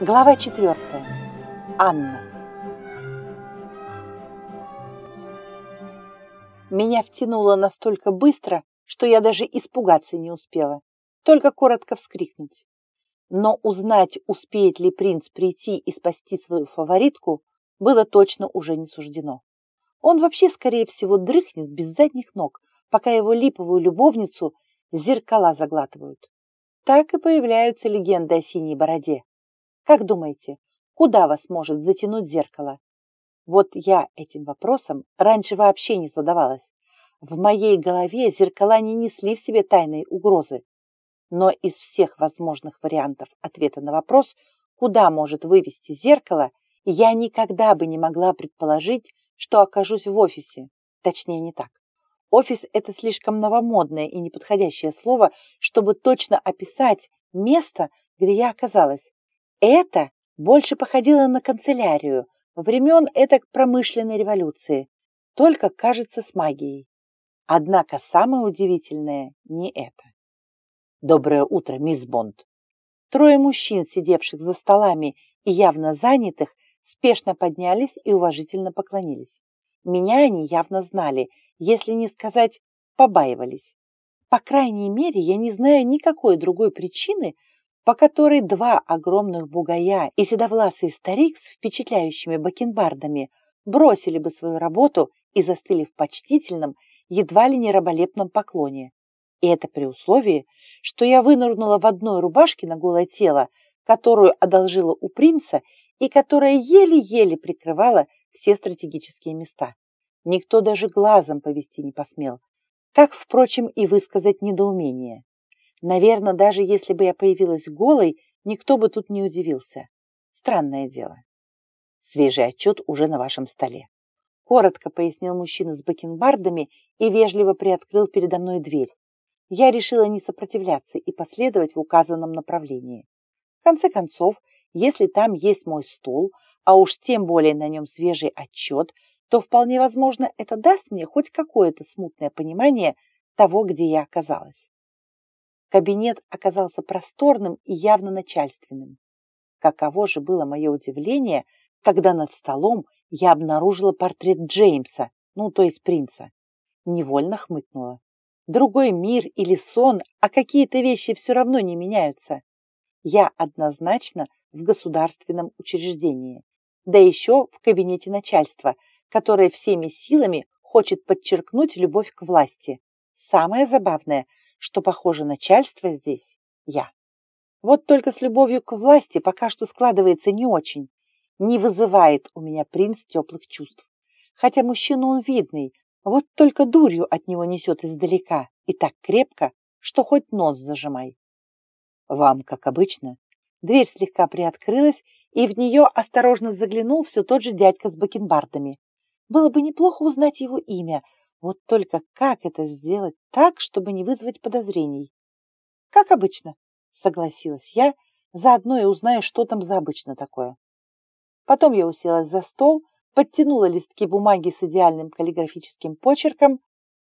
Глава четвертая. Анна. Меня втянуло настолько быстро, что я даже испугаться не успела, только коротко вскрикнуть. Но узнать, успеет ли принц прийти и спасти свою фаворитку, было точно уже не суждено. Он вообще, скорее всего, дрыхнет без задних ног, пока его липовую любовницу зеркала заглатывают. Так и появляются легенды о синей бороде. Как думаете, куда вас может затянуть зеркало? Вот я этим вопросом раньше вообще не задавалась. В моей голове зеркала не несли в себе тайной угрозы. Но из всех возможных вариантов ответа на вопрос, куда может вывести зеркало, я никогда бы не могла предположить, что окажусь в офисе. Точнее, не так. Офис – это слишком новомодное и неподходящее слово, чтобы точно описать место, где я оказалась. Это больше походило на канцелярию времен этак промышленной революции, только, кажется, с магией. Однако самое удивительное не это. «Доброе утро, мисс Бонд!» Трое мужчин, сидевших за столами и явно занятых, спешно поднялись и уважительно поклонились. Меня они явно знали, если не сказать побаивались. По крайней мере, я не знаю никакой другой причины, по которой два огромных бугая и седовласый старик с впечатляющими бакенбардами бросили бы свою работу и застыли в почтительном, едва ли не раболепном поклоне. И это при условии, что я вынырнула в одной рубашке на голое тело, которую одолжила у принца и которая еле-еле прикрывала все стратегические места. Никто даже глазом повести не посмел, как, впрочем, и высказать недоумение. Наверное, даже если бы я появилась голой, никто бы тут не удивился. Странное дело. Свежий отчет уже на вашем столе. Коротко пояснил мужчина с бакенбардами и вежливо приоткрыл передо мной дверь. Я решила не сопротивляться и последовать в указанном направлении. В конце концов, если там есть мой стол, а уж тем более на нем свежий отчет, то вполне возможно это даст мне хоть какое-то смутное понимание того, где я оказалась. Кабинет оказался просторным и явно начальственным. Каково же было мое удивление, когда над столом я обнаружила портрет Джеймса, ну, то есть принца. Невольно хмыкнула. Другой мир или сон, а какие-то вещи все равно не меняются. Я однозначно в государственном учреждении, да еще в кабинете начальства, которое всеми силами хочет подчеркнуть любовь к власти. Самое забавное – что, похоже, начальство здесь я. Вот только с любовью к власти пока что складывается не очень. Не вызывает у меня принц теплых чувств. Хотя мужчина он видный, вот только дурью от него несет издалека и так крепко, что хоть нос зажимай. Вам, как обычно, дверь слегка приоткрылась, и в нее осторожно заглянул все тот же дядька с бакенбардами. Было бы неплохо узнать его имя, вот только как это сделать так, чтобы не вызвать подозрений? Как обычно, согласилась я, заодно и узнаю, что там за обычно такое. Потом я уселась за стол, подтянула листки бумаги с идеальным каллиграфическим почерком.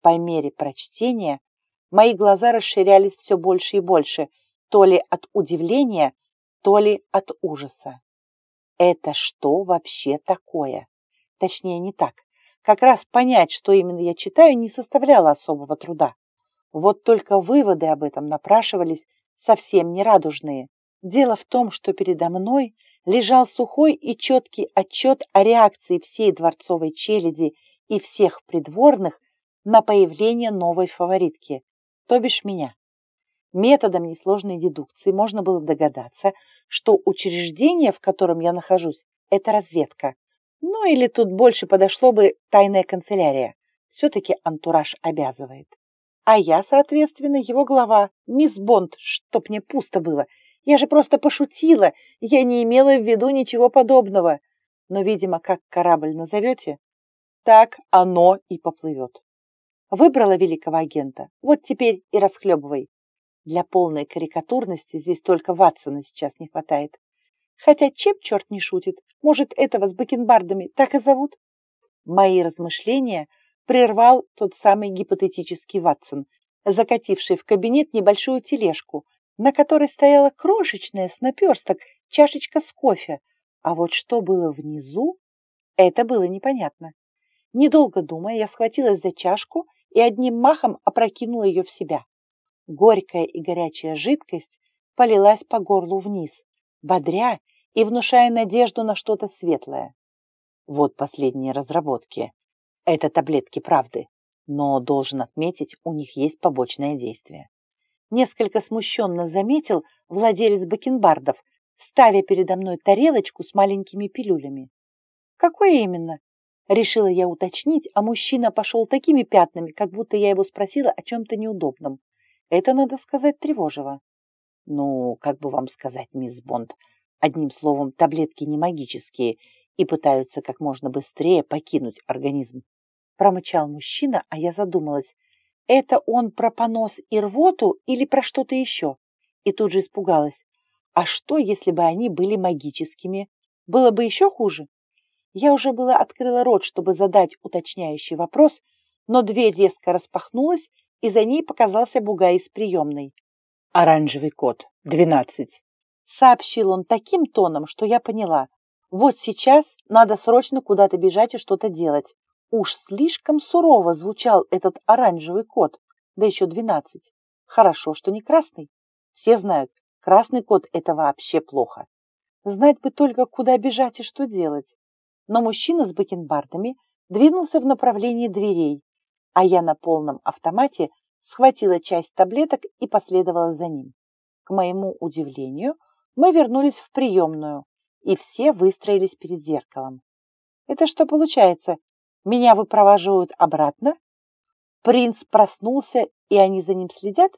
По мере прочтения мои глаза расширялись все больше и больше, то ли от удивления, то ли от ужаса. Это что вообще такое? Точнее, не так. Как раз понять, что именно я читаю, не составляло особого труда. Вот только выводы об этом напрашивались совсем нерадужные. Дело в том, что передо мной лежал сухой и четкий отчет о реакции всей дворцовой челяди и всех придворных на появление новой фаворитки, то бишь меня. Методом несложной дедукции можно было догадаться, что учреждение, в котором я нахожусь, это разведка. Ну или тут больше подошло бы тайная канцелярия. Все-таки антураж обязывает. А я, соответственно, его глава, мисс Бонд, чтоб мне пусто было. Я же просто пошутила, я не имела в виду ничего подобного. Но, видимо, как корабль назовете, так оно и поплывет. Выбрала великого агента, вот теперь и расхлебывай. Для полной карикатурности здесь только Ватсона сейчас не хватает. Хотя чем черт не шутит? Может, этого с бакенбардами так и зовут? Мои размышления прервал тот самый гипотетический Ватсон, закативший в кабинет небольшую тележку, на которой стояла крошечная с наперсток чашечка с кофе, а вот что было внизу, это было непонятно. Недолго думая, я схватилась за чашку и одним махом опрокинула ее в себя. Горькая и горячая жидкость полилась по горлу вниз, бодря и внушая надежду на что-то светлое. Вот последние разработки. Это таблетки правды, но, должен отметить, у них есть побочное действие. Несколько смущенно заметил владелец бакенбардов, ставя передо мной тарелочку с маленькими пилюлями. «Какое именно?» Решила я уточнить, а мужчина пошел такими пятнами, как будто я его спросила о чем-то неудобном. Это, надо сказать, тревожило. Ну, как бы вам сказать, мисс Бонд, одним словом, таблетки не магические и пытаются как можно быстрее покинуть организм. Промычал мужчина, а я задумалась, это он про понос и рвоту или про что-то еще? И тут же испугалась. А что, если бы они были магическими? Было бы еще хуже? Я уже было открыла рот, чтобы задать уточняющий вопрос, но дверь резко распахнулась, и за ней показался бугай из приемной. «Оранжевый кот, двенадцать», — сообщил он таким тоном, что я поняла. Вот сейчас надо срочно куда-то бежать и что-то делать. Уж слишком сурово звучал этот оранжевый кот, да еще двенадцать. Хорошо, что не красный. Все знают, красный кот – это вообще плохо. Знать бы только, куда бежать и что делать. Но мужчина с бакенбардами двинулся в направлении дверей, а я на полном автомате схватила часть таблеток и последовала за ним. К моему удивлению, мы вернулись в приемную, и все выстроились перед зеркалом. Это что получается? Меня выпроваживают обратно? Принц проснулся, и они за ним следят?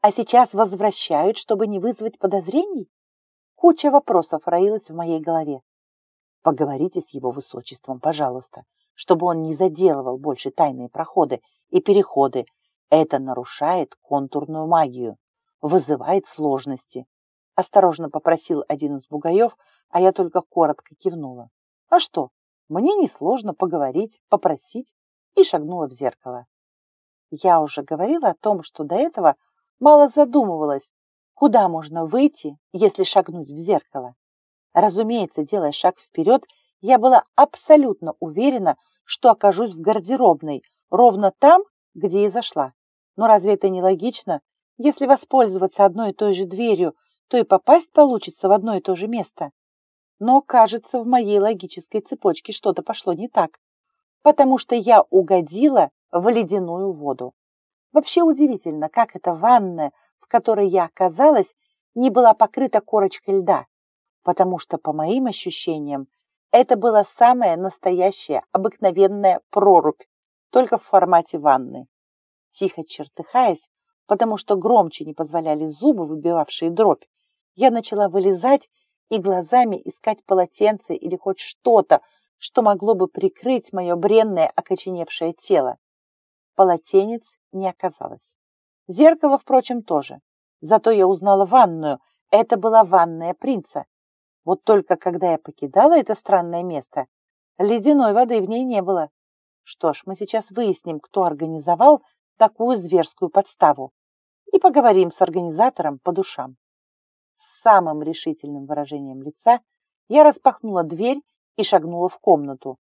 А сейчас возвращают, чтобы не вызвать подозрений? Куча вопросов роилась в моей голове. Поговорите с его высочеством, пожалуйста, чтобы он не заделывал больше тайные проходы и переходы. Это нарушает контурную магию, вызывает сложности. Осторожно попросил один из бугаев, а я только коротко кивнула. А что, мне несложно поговорить, попросить, и шагнула в зеркало. Я уже говорила о том, что до этого мало задумывалась, куда можно выйти, если шагнуть в зеркало. Разумеется, делая шаг вперед, я была абсолютно уверена, что окажусь в гардеробной, ровно там, где и зашла. Но разве это не логично? Если воспользоваться одной и той же дверью, то и попасть получится в одно и то же место. Но, кажется, в моей логической цепочке что-то пошло не так, потому что я угодила в ледяную воду. Вообще удивительно, как эта ванная, в которой я оказалась, не была покрыта корочкой льда, потому что, по моим ощущениям, это была самая настоящая обыкновенная прорубь, только в формате ванны. Тихо чертыхаясь, потому что громче не позволяли зубы, выбивавшие дробь, я начала вылезать и глазами искать полотенце или хоть что-то, что могло бы прикрыть мое бренное окоченевшее тело. Полотенец не оказалось. Зеркало, впрочем, тоже. Зато я узнала ванную. Это была ванная принца. Вот только когда я покидала это странное место, ледяной воды в ней не было. Что ж, мы сейчас выясним, кто организовал такую зверскую подставу. И поговорим с организатором по душам. С самым решительным выражением лица я распахнула дверь и шагнула в комнату,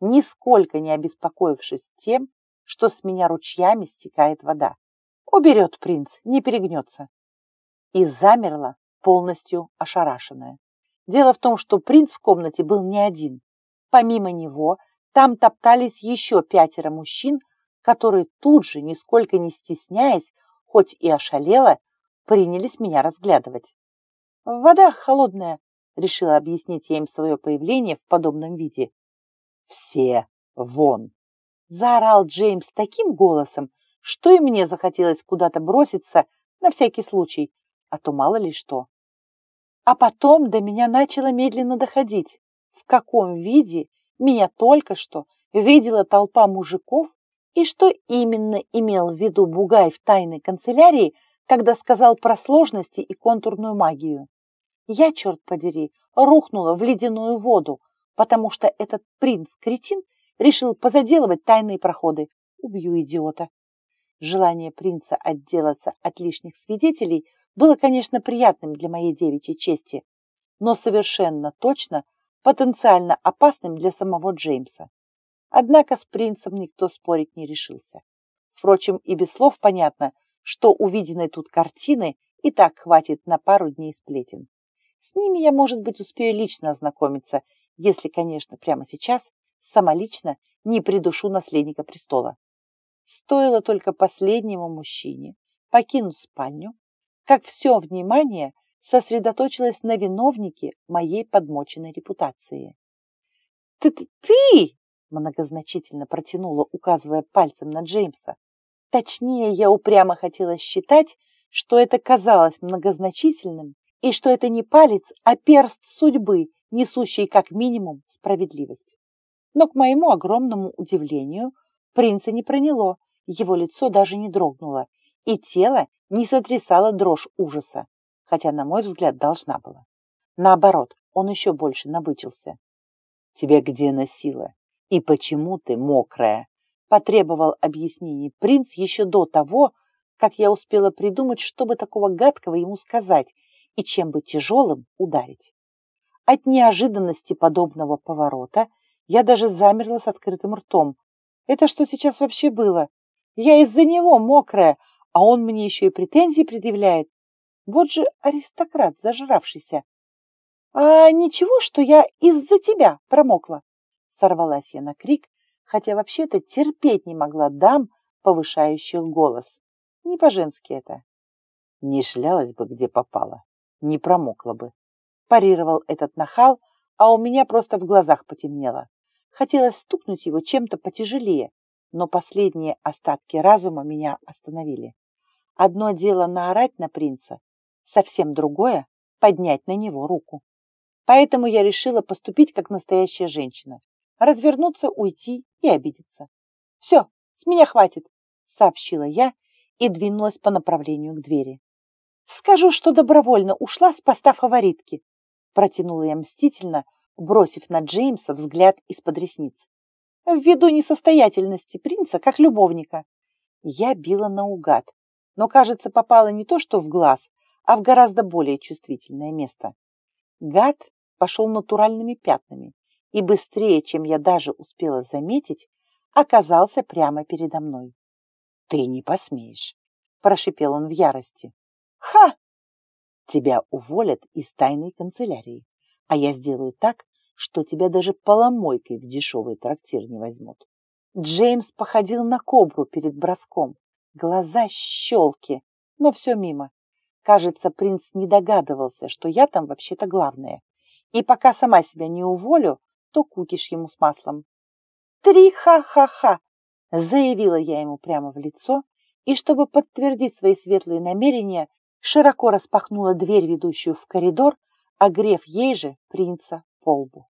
нисколько не обеспокоившись тем, что с меня ручьями стекает вода. Уберет принц, не перегнется. И замерла, полностью ошарашенная. Дело в том, что принц в комнате был не один. Помимо него, там топтались еще пятеро мужчин, которые тут же, нисколько не стесняясь, хоть и ошалела, принялись меня разглядывать. «Вода холодная», — решила объяснить я им свое появление в подобном виде. «Все вон!» — заорал Джеймс таким голосом, что и мне захотелось куда-то броситься на всякий случай, а то мало ли что. А потом до меня начало медленно доходить, в каком виде меня только что видела толпа мужиков и что именно имел в виду Бугай в тайной канцелярии, когда сказал про сложности и контурную магию. Я, черт подери, рухнула в ледяную воду, потому что этот принц-кретин решил позаделывать тайные проходы. Убью идиота. Желание принца отделаться от лишних свидетелей было, конечно, приятным для моей девичьей чести. но совершенно точно потенциально опасным для самого Джеймса. Однако с принцем никто спорить не решился. Впрочем, и без слов понятно, что увиденной тут картины и так хватит на пару дней сплетен. С ними я, может быть, успею лично ознакомиться, если, конечно, прямо сейчас самолично не придушу наследника престола. Стоило только последнему мужчине покинуть спальню, как все внимание сосредоточилось на виновнике моей подмоченной репутации. «Ты, ты, ты!» – многозначительно протянула, указывая пальцем на Джеймса. Точнее, я упрямо хотела считать, что это казалось многозначительным и что это не палец, а перст судьбы, несущий как минимум справедливость. Но, к моему огромному удивлению, принца не проняло, его лицо даже не дрогнуло, и тело не сотрясало дрожь ужаса, хотя, на мой взгляд, должна была. Наоборот, он еще больше набычился. «Тебя где носило? И почему ты мокрая?» Потребовал объяснений принц еще до того, как я успела придумать, чтобы такого гадкого ему сказать и чем бы тяжелым ударить. От неожиданности подобного поворота я даже замерла с открытым ртом. Это что сейчас вообще было? Я из-за него мокрая, а он мне еще и претензии предъявляет. Вот же аристократ зажравшийся. А ничего, что я из-за тебя промокла. Сорвалась я на крик, хотя вообще-то терпеть не могла дам, повышающих голос. Не по-женски это. Не шлялась бы, где попала, не промокла бы. Парировал этот нахал, а у меня просто в глазах потемнело. Хотелось стукнуть его чем-то потяжелее, но последние остатки разума меня остановили. Одно дело наорать на принца, совсем другое — поднять на него руку. Поэтому я решила поступить как настоящая женщина развернуться, уйти и обидеться. «Все, с меня хватит», — сообщила я и двинулась по направлению к двери. «Скажу, что добровольно ушла с поста фаворитки», — протянула я мстительно, бросив на Джеймса взгляд из-под ресниц. «Ввиду несостоятельности принца как любовника». Я била наугад, но, кажется, попала не то что в глаз, а в гораздо более чувствительное место. Гад пошел натуральными пятнами, и быстрее, чем я даже успела заметить, оказался прямо передо мной. «Ты не посмеешь!» – прошипел он в ярости. «Ха! Тебя уволят из тайной канцелярии, а я сделаю так, что тебя даже поломойкой в дешевый трактир не возьмут». Джеймс походил на кобру перед броском. Глаза щелки, но все мимо. Кажется, принц не догадывался, что я там вообще-то главная. И пока сама себя не уволю, то кукиш ему с маслом. «Три ха-ха-ха!» – заявила я ему прямо в лицо, и, чтобы подтвердить свои светлые намерения, широко распахнула дверь, ведущую в коридор, огрев ей же принца по лбу.